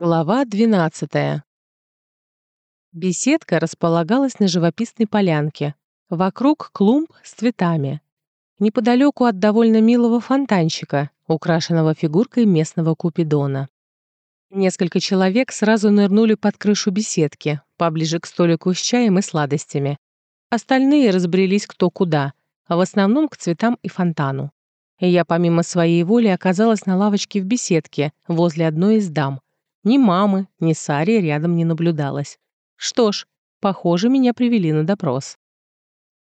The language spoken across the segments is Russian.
Глава 12. Беседка располагалась на живописной полянке. Вокруг клумб с цветами. Неподалеку от довольно милого фонтанчика, украшенного фигуркой местного купидона. Несколько человек сразу нырнули под крышу беседки, поближе к столику с чаем и сладостями. Остальные разбрелись кто куда, а в основном к цветам и фонтану. Я помимо своей воли оказалась на лавочке в беседке возле одной из дам — ни мамы, ни Сари рядом не наблюдалось. Что ж, похоже, меня привели на допрос.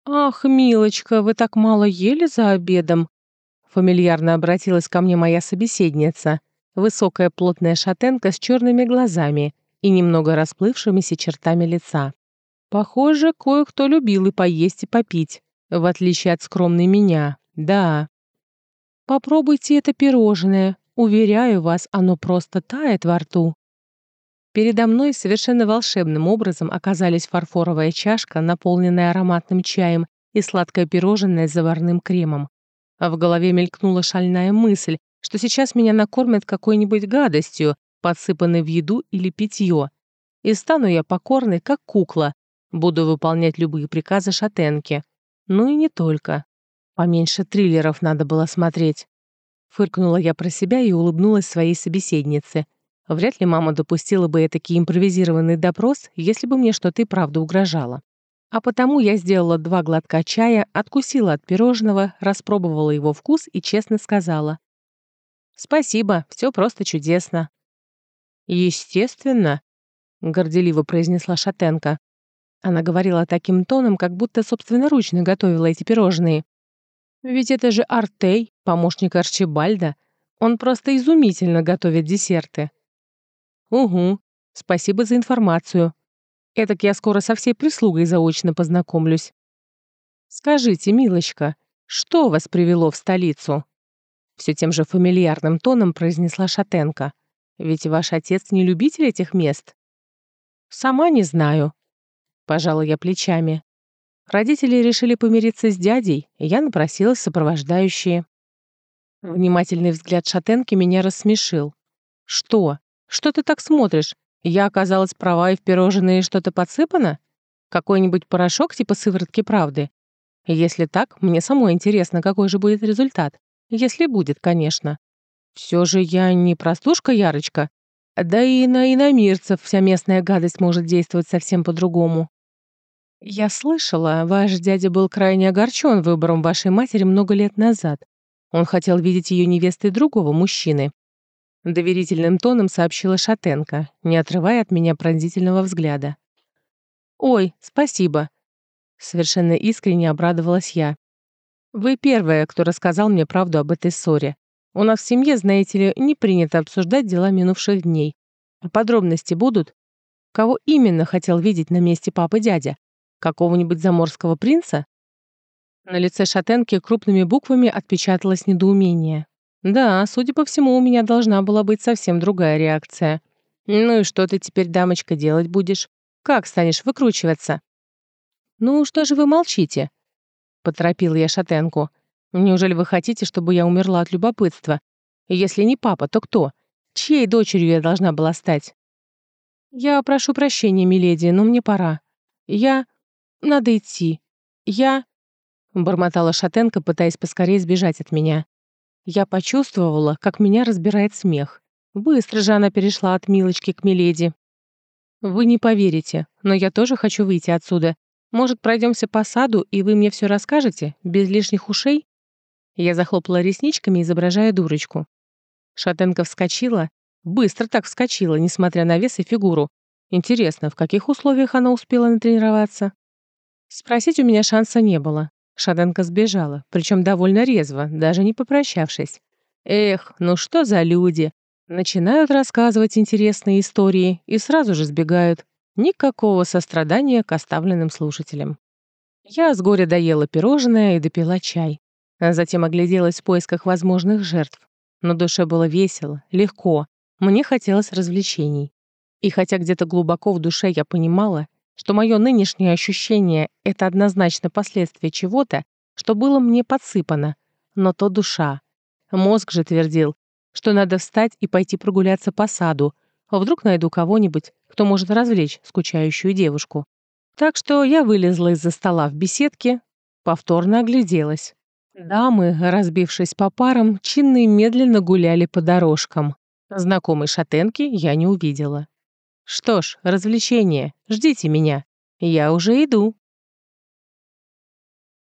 «Ах, милочка, вы так мало ели за обедом?» Фамильярно обратилась ко мне моя собеседница, высокая плотная шатенка с черными глазами и немного расплывшимися чертами лица. Похоже, кое-кто любил и поесть, и попить, в отличие от скромной меня, да. «Попробуйте это пирожное, Уверяю вас, оно просто тает во рту. Передо мной совершенно волшебным образом оказались фарфоровая чашка, наполненная ароматным чаем, и сладкое пирожное с заварным кремом. А в голове мелькнула шальная мысль, что сейчас меня накормят какой-нибудь гадостью, подсыпанной в еду или питье. И стану я покорной, как кукла, буду выполнять любые приказы шатенки. Ну и не только. Поменьше триллеров надо было смотреть. Фыркнула я про себя и улыбнулась своей собеседнице. Вряд ли мама допустила бы этакий импровизированный допрос, если бы мне что-то и правда угрожало. А потому я сделала два глотка чая, откусила от пирожного, распробовала его вкус и честно сказала. «Спасибо, все просто чудесно». «Естественно», — горделиво произнесла Шатенко. Она говорила таким тоном, как будто собственноручно готовила эти пирожные. Ведь это же Артей, помощник Арчибальда. Он просто изумительно готовит десерты. Угу, спасибо за информацию. Этак я скоро со всей прислугой заочно познакомлюсь. Скажите, милочка, что вас привело в столицу? Все тем же фамильярным тоном произнесла Шатенко. Ведь ваш отец не любитель этих мест. Сама не знаю. Пожала я плечами. Родители решили помириться с дядей, и я напросилась сопровождающие. Внимательный взгляд шатенки меня рассмешил. «Что? Что ты так смотришь? Я оказалась права и в пирожные что-то подсыпано? Какой-нибудь порошок типа сыворотки правды? Если так, мне самой интересно, какой же будет результат. Если будет, конечно. Все же я не простушка Ярочка. Да и на иномирцев вся местная гадость может действовать совсем по-другому. «Я слышала, ваш дядя был крайне огорчен выбором вашей матери много лет назад. Он хотел видеть ее невестой другого мужчины». Доверительным тоном сообщила Шатенко, не отрывая от меня пронзительного взгляда. «Ой, спасибо!» Совершенно искренне обрадовалась я. «Вы первая, кто рассказал мне правду об этой ссоре. У нас в семье, знаете ли, не принято обсуждать дела минувших дней. А подробности будут? Кого именно хотел видеть на месте папы дядя? Какого-нибудь заморского принца? На лице шатенки крупными буквами отпечаталось недоумение. Да, судя по всему, у меня должна была быть совсем другая реакция. Ну и что ты теперь, дамочка, делать будешь? Как станешь выкручиваться? Ну, что же вы молчите? Поторопила я шатенку. Неужели вы хотите, чтобы я умерла от любопытства? Если не папа, то кто? Чьей дочерью я должна была стать? Я прошу прощения, миледи, но мне пора. Я... Надо идти. Я...» Бормотала Шатенко, пытаясь поскорее сбежать от меня. Я почувствовала, как меня разбирает смех. Быстро же она перешла от Милочки к Миледи. «Вы не поверите, но я тоже хочу выйти отсюда. Может, пройдемся по саду, и вы мне все расскажете, без лишних ушей?» Я захлопала ресничками, изображая дурочку. Шатенко вскочила, быстро так вскочила, несмотря на вес и фигуру. Интересно, в каких условиях она успела натренироваться? Спросить у меня шанса не было. Шаденко сбежала, причем довольно резво, даже не попрощавшись. Эх, ну что за люди? Начинают рассказывать интересные истории и сразу же сбегают. Никакого сострадания к оставленным слушателям. Я с горя доела пирожное и допила чай. А затем огляделась в поисках возможных жертв. На душе было весело, легко. Мне хотелось развлечений. И хотя где-то глубоко в душе я понимала, что мое нынешнее ощущение — это однозначно последствие чего-то, что было мне подсыпано, но то душа. Мозг же твердил, что надо встать и пойти прогуляться по саду, А вдруг найду кого-нибудь, кто может развлечь скучающую девушку. Так что я вылезла из-за стола в беседке, повторно огляделась. Дамы, разбившись по парам, чинно и медленно гуляли по дорожкам. Знакомой шатенки я не увидела. Что ж, развлечение, ждите меня. Я уже иду.